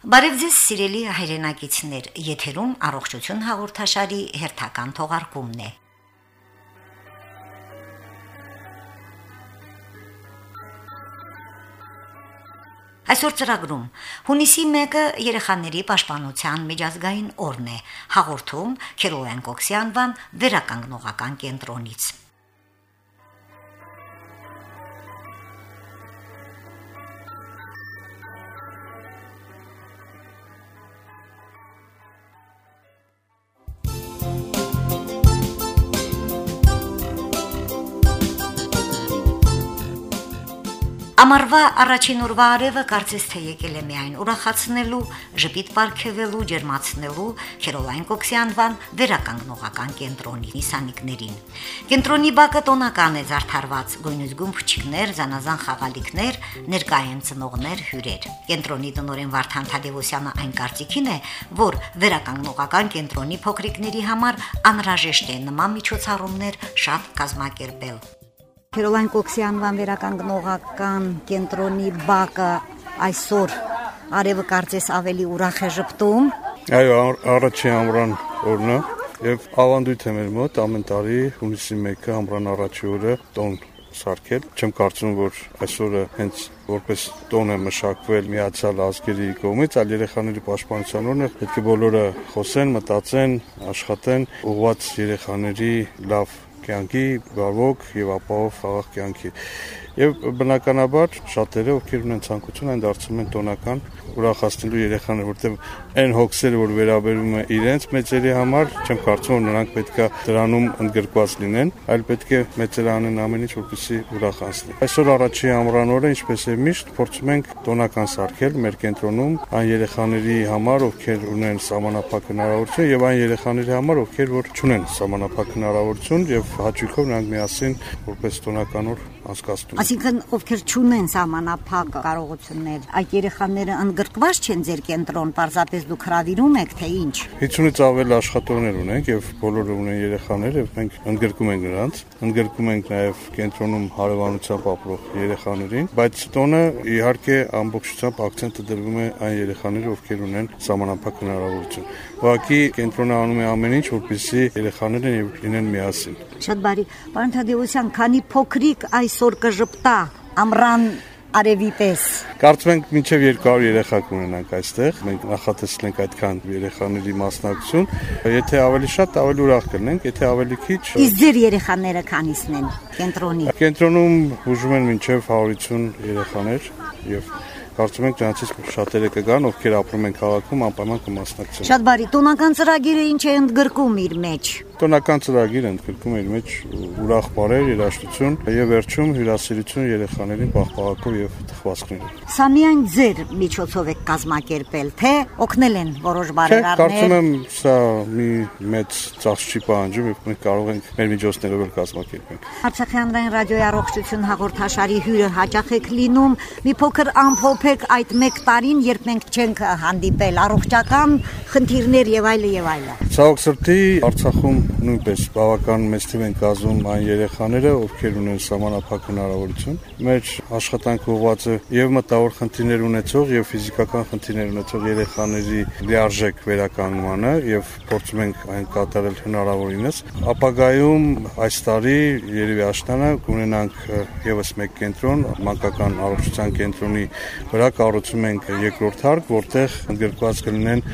Բարև ձեզ սիրելի հայրենակիցներ, եթերում առողջություն հաղորդաշարի հերթական թողարկումն է։ Այսօր ծրագրում. Հունիսի 1-ը երեխաների պաշտպանության միջազգային օրն է։ Հաղորդում Քերոլեն Կոքսյանվան վերականգնողական կենտրոնից։ Ամառվա առաջին օրվա արևը կարծես թե եկել է միայն ուրախացնելու, ժպիտ ապարգևելու, ջերմացնելու Քերոլայն Կոքսյանվան վերականգնողական կենտրոնի նիսանիկներին։ Կենտրոնի բակը տոնական է զարդարված գույնզգում փչիկներ, զանազան խաղալիքներ, ներկայեն ծնողներ, հյուրեր։ Կենտրոնի տնօրեն Վարդան Թադևոսյանը այն կարծիքին է, որ վերականգնողական կենտրոնի փոքրիկների համար անհրաժեշտ է նման միջոցառումներ շատ կազմակերպել։ Քերոլայն Կոքսյանվան վերականգնողական կենտրոնի բակը այսօր արևը կարծես ավելի ուրախ է ճպտում։ Այո, առաջի ամռան օրն է եւ ավանդույթ է մեր մոտ ամեն տարի հունիսի 1-ը ամռան առաջի օրը տոն սարքել։ Չեմ կարծում, որ այսօրը հենց որպես տոն է մշակվել Միացյալ Ազգերի կողմից, այլ երեխաների պաշտպանության օրն է։ Պետք է բոլորը խոսեն, մտածեն, աշխատեն ուղված երեխաների լավ կյանքի, բավոք եւ ապահով խաղաղ կյանքի։ Եվ բնականաբար շատերը ովքեր ունեն ցանկություն այն դարձում են տոնական ուրախացնելու երեխաները, որտեղ այն հոգսերը, որ վերաբերում է իրենց մեծերի համար, չեմ կարծում որ նրանք պետքա դրանում ընդգրկված լինեն, այլ պետք է մեծերը անեն ամեն ինչ, որպեսզի ուրախացնի։ Այսօր առաջի ամռանօրը, ինչպես է միշտ, փորձում ենք տոնական սարքել մեր կենտրոնում այն երեխաների համար, ովքեր ունեն սահմանափակ հնարավորություն եւ այն երեխաների համար, ովքեր որ չունեն սահմանափակ հնարավորություն եւ հաճույքով նրանք միասին որպես տոնական օր անցկացնում։ Այսինքն ովքեր չունեն սահմանափակ կարողություններ, այդ երեխաները ընդգրկված չեն ձեր կենտրոն, պարզապես դուք հravirում եք, թե ինչ։ 50-ից ավել աշխատողներ ունենք եւ բոլորը ունեն երեխաներ եւ մենք ընդգրկում ենք նրանց, ընդգրկում ենք նաեւ կենտրոնում հարևանությամբ ապրող երեխաներին, բայց տոնը իհարկե ամբողջությամբ акցենտը դրվում է այն երեխաների, ովքեր ունեն սահմանափակ հնարավորություն։ Ուղղակի կենտրոնը անում է ամեն ինչ, որպեսզի երեխաները լինեն միասին։ Շատ բարի։ Պարոն Թադևոսյան, քանի փոքրիկ այսօր կժպտա ամռան արևի պես։ Կարծում ենք մինչև 200 երեխա կունենանք այստեղ։ Մենք նախատեսել ենք այդքան երեխաների մասնակցություն։ Եթե ավելի շատ, ավելի ուրախ կլինենք, եթե ավելի քիչ։ Իսկ ձեր երեխաները քանիսն են կենտրոնի։ Կենտրոնում բուժում են մինչև 150 երեխաներ եւ Կարծում ենք դրանցից շատերը կգան, ովքեր ապրում են քաղաքում, անպայման կմասնակցեն։ Շատ բարի, տոնական ծրագիրը ինչ է ընդգրկում իր մեջ։ Տոնական ծրագիրը ընդգրկում իր մեջ ուրախ բարեր, երաժշտություն եւ վերջում հյուրասիրություն երեխաներին պաղպաղակով եւ թխվածքներով։ Սա միայն ձեր միջոցով է կազմակերպել, թե օգնել են որոշ բարերարներ։ Կարծում եմ սա մի մեծ ծախս չի պահանջում եւ մենք կարող ենք մեր միջոցներով էլ կազմակերպենք։ Արցախի հանրային ռադիոյի առողջություն հաղորդաշարի հյուրը հաճախ եք լինում։ Մի փոքր ամփոփ եք այդ 1 տարին, երբ մենք չենք հանդիպել, առողջական խնդիրներ եւ այլը եւ այլը։ Ցավոք սրտի Արցախում նույնպես բավական մեծ թիվ են կազմում այն երեխաները, ովքեր ունեն սահմանափակ հնարավորություն։ Մեր աշխատանքը ուղղված է եւ մտավոր խնդիրներ ունեցող եւ ֆիզիկական խնդիրներ ունեցող երեխաների լիարժեք վերականգնմանը եւ փորձում ենք այն կատարել հնարավորինս։ Ապագայում այս տարի երևի աշտանը կունենանք եւս մեկ կենտրոն, մանկական առողջության կենտրոնի վրա կառուցում ենք երկրորդ հարկ, որտեղ ընդգրկված կլինեն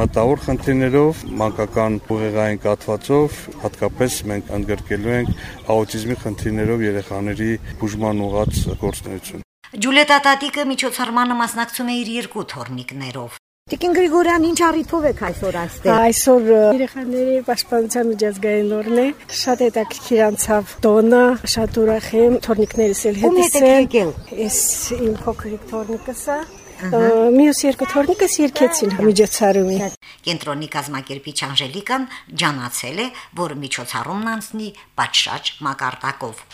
մտավոր խնդիրներով, մանկական ուղեղային կաթվածով, հատկապես մենք ընդգրկելու ենք աուտիզմի խնդիրներով երեխաների բուժման ուղղված գործունեություն։ Ջուլետա Տատիկը միջոցառմանը մասնակցում է իր երկու թորնիկներով։ Տիկին Գրիգորյան, ինչ առիթով եք այսօր այստեղ։ Այսօր երեխաների պաշտպանության միջազգային օրն է։ Շատ հետաքրքիր անցավ տոնը, շատ ուրախ եմ, թորնիկներս էլ հետս են։ Ես իմ փոքրիկ թորնիկս է։ Մյուս երկու թորնիկս երկեցին միջոցառումի։ Կենտրոնի կազմակերպիչ Անժելիկան ջանացել է, որ միջոցառումն անցնի պատշաճ մակարդակով։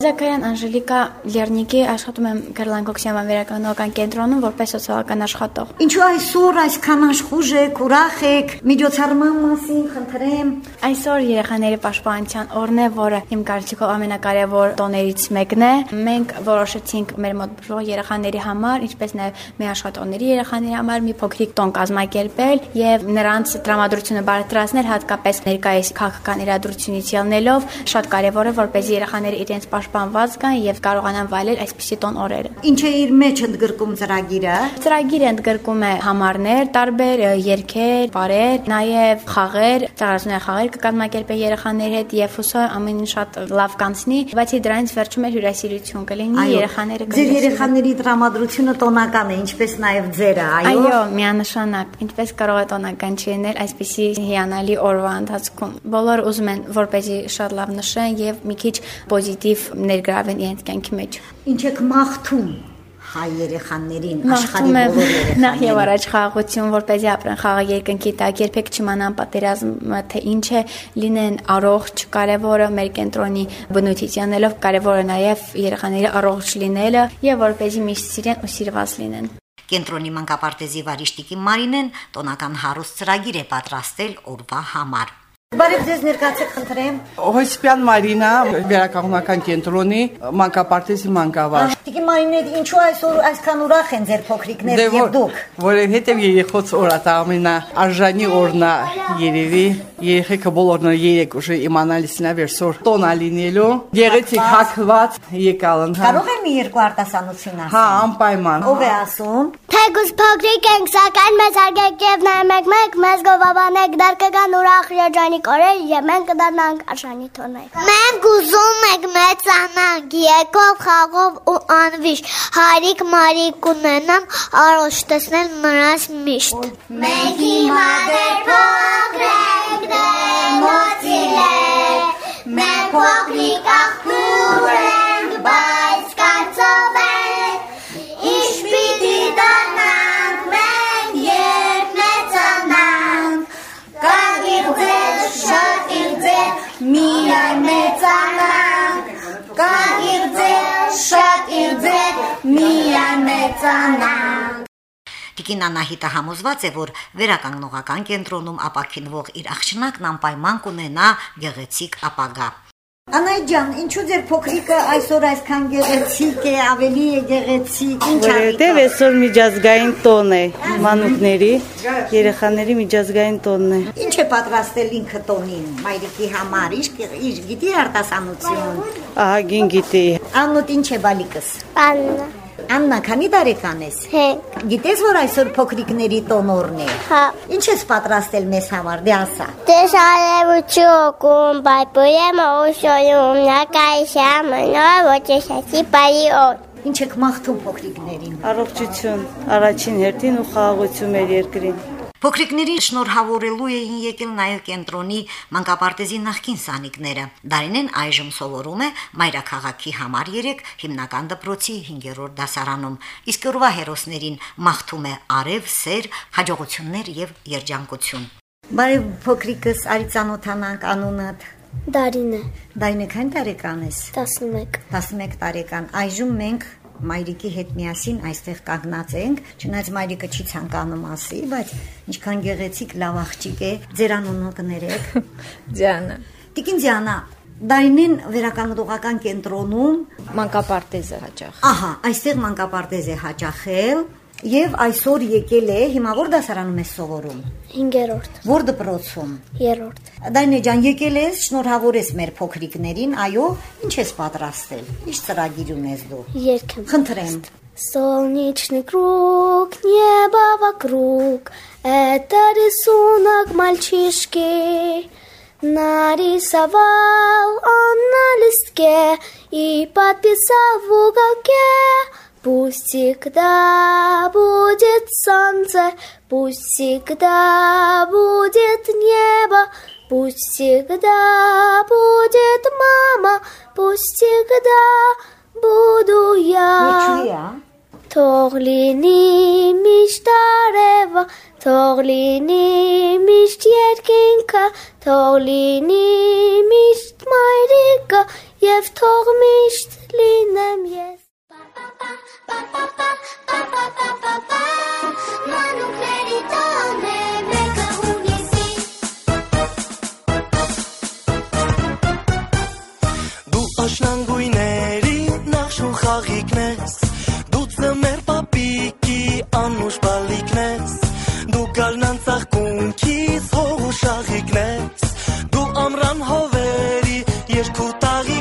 Զաքարյան Անժելիկա Լեռնիկի աշխատում եմ Գերլանկոքսիան վերականգնական կենտրոնում որպես սոցիալական աշխատող։ Ինչու այսօր այսքան աշխուժ եք, ուրախ եք, միջոցառման մասին խնդրեմ։ Այսօր երեխաների պաշտպանության օրն է, որը իմ կարծիքով ամենակարևոր տոներից մեկն է։ Մենք որոշեցինք մեր մոտ բժող երեխաների համար, ինչպես նաև մեր աշխատողների երեխաների համար մի փոքրիկ տոն կազմակերպել եւ նրանց տրամադրությունը բարելավել հատկապես ներկայիս քաղաքական իրադրությունից ելնելով շատ կարևոր է որպեսզի երեխաները իրենց պաշտպանված կան եւ կարողանան վայելել այսպիսի տոն օրերը։ Ինչ է իր մեջ ընդգրկում ծրագիրը։ Ծրագիրը ընդգրկում է համարներ, տարբեր երգեր, բարեր, նաեւ խաղեր, ծառայությունների խաղեր կկազմակերպել երեխաների հետ եւ հուսով ամեն ինչ շատ լավ կանցնի, բացի դրանից վերջում է հյուրասիրություն կլինի երեխաները Ձեր երեխաների տրամադրությունը տոնական է, ինչպես նաեւ ձերը, այո։ Այո, միանշանակ, ինչպես կարող է տոնական չլինել այսպիսի հիանալի օրվա ընթացքում։ Բոլորը ուզում են, որպեսզի շատ լավ նշեն եւ մի քիչ պոզիտիվ ներգրավեն իրենց կյանքի մեջ։ Ինչ եք մաղթում հայ երեխաներին, աշխարհի բոլոր երեխաներին։ նախ եւ առաջ խաղաղություն, որպեսզի ապրեն խաղաղ երկնքի տակ, երբեք չիմանան պատերազմը թե ինչ է, լինեն առողջ, կարևորը մեր կենտրոնի բնույթից յանելով, կարևորը նաեւ երեխաների առողջ լինելը եւ որպեսզի միշտ սիրեն ու սիրված լինեն։ Կենտրոնի մանկապարտեզի վարիշտիկի Մարինեն տոնական հարուստ ծրագիր է պատրաստել օրվա համար։ Բարև ձեզ ներկայացեք խնդրեմ։ Հոսպյան Մարինա, վերականգնական կենտրոնի մանկապարտեզի մանկավար։ Տիկի Մարինետ, ինչու այսօր այսքան ուրախ են ձեր փոքրիկները եւ դուք։ որովհետև երեխոց օրը դա ամենա արժանի օրն է երևի։ Երեխեքը բոլորն երեք ուժը իմանալիսն է վերսոր տոնա լինելու։ Գեղեցիկ հակված եկալն հա։ Կարող եմ մի երկու արտասանություն Հա, ասել։ անպայման։ Ով է ասում։ Թեգուս փոքրիկ ենք, սակայն մեզ արգեք եւ նայեք մեկ, մեզ գովաբանեք դարկական ուրախ երջանիկ օրեր եւ մենք կդառնանք արժանի թոներ։ Մենք ուզում ենք մեծանանք, եկով խաղով ու անվիշ, հարիկ մարիկ ունենամ, առողջ տեսնել նրանց միշտ։ Մենք հիմա դեռ փոքր ենք, դեռ մոցիլեք, մենք փոքրիկ աղբյուր մեծանանք։ Տիկին Անահիտը համոզված է, որ վերականգնողական կենտրոնում ապակինվող իր աղջնակն անպայման կունենա գեղեցիկ ապագա։ Անայ ջան, ինչու ձեր փոքրիկը այսօր այսքան գեղեցիկ է, ավելի է գեղեցիկ, ինչ Որովհետև արիքա։ այսօր միջազգային տոն է մանուկների, երեխաների միջազգային տոնն է։ Ինչ է պատրաստել ինքը տոնին, մայրիկի համար, ինչ ինչ գիտի արտասանություն։ Ահագին գիտի։ Աննոտ ինչ է բալիկս։ Աննա, Աննա, քանի տարեկան ես։ հենք, Գիտես, որ այսօր փոքրիկների տոնորն է։ հա, Ինչ ես պատրաստել մեզ համար, դե ասա։ Դեսարևություն, բայպույեմ օշոյում, նակայշամ, նոր ոչեսացի բարի օր։ Ինչ եք մաղթում փոքրիկներին։ Առողջություն, առաջին հերթին ու խաղաղություն մեր երկրին։ Փոքրիկներին շնորհավորելու էին եկել նաև կենտրոնի մանկապարտեզի նախկին սանիկները։ Դարինեն այժմ սովորում է Մայրաքաղաքի համար 3 հիմնական դպրոցի 5-րդ դասարանում։ Իսկ ուրվա հերոսներին մաղթում է արև, սեր, հաջողություններ եւ երջանկություն։ Բարև փոքրիկս, արի ծանոթանանք անունդ։ Դարինե, Դայնե քանի տարեկան ես։ 11։ 11 տարեկան։ Այժմ մենք մայրիկի հետ միասին այստեղ կանգնած ենք, չնայած մայրիկը չի ցանկանում ասի, բայց ինչքան գեղեցիկ լավ աղջիկ է, ձեր անունը կներեք։ Ձյանը Տիկին Ձյանա, Դայնին վերականգնողական կենտրոնում, մանկապարտեզը հաճախ ահա, այստեղ մանկապարտեզ է հաճախել Եվ այսօր եկել է, հիմա որ դասարանում ես սովորում։ 5-րդ։ Որ դպրոցում։ 3-րդ։ Դայնե ջան, եկել ես, շնորհավոր ես մեր փոքրիկներին, այո, ինչ ես պատրաստել։ Ինչ ծրագիր ունես դու։ Երգ։ Խնդրեմ։ Солнечный круг, небо вокруг, это рисунок мальчишки. Нарисовал он на листке и подписал в уголке. Пусть всегда будет солнце, пусть всегда будет небо, пусть всегда будет мама, пусть всегда буду я. Торлини мечтарева, Торлини мечт Торлини тоглини мечт майрика, в тог мечт линем ес. Դու գալնան ծաղկունքից հող ու շաղիկն ես Դու ամրան հովերի երկու տաղիկն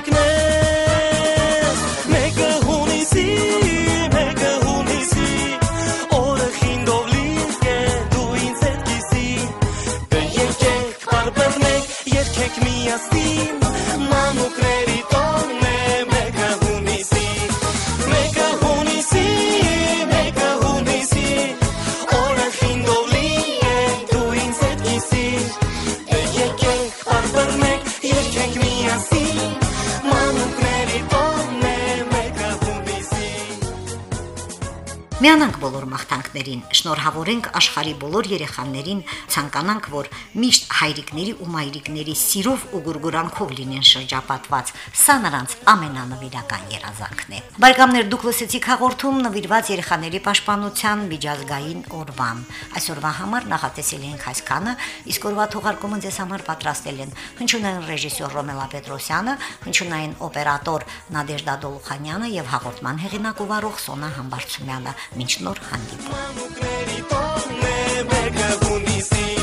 Միանանք բոլոր մաղթանքներին, շնորհավորենք աշխարի բոլոր երեխաներին, ցանկանանք, որ միշտ հայրիկների ու մայրիկների սիրով ու գուրգուրանքով լինեն շրջապատված։ Սա նրանց ամենանվիրական երազանքն է։ Բարեկամներ, դուք լսեցիք հաղորդում նվիրված երեխաների պաշտպանության միջազգային օրվան։ Այսօրվա համար նախատեսել ենք այսքանը, իսկ օրվա թողարկումը ձեզ համար պատրաստել են հնչյունային ռեժիսոր Ռոմելա Պետրոսյանը, հնչյունային օպերատոր Նադեժդա Դոլխանյանը եւ հաղորդման հեղինակ ու վարող Սոնա Համբարձումյանը։ Մինչ նոր հանդիպում։ Մանուկների տոնն է մեկը հունիսի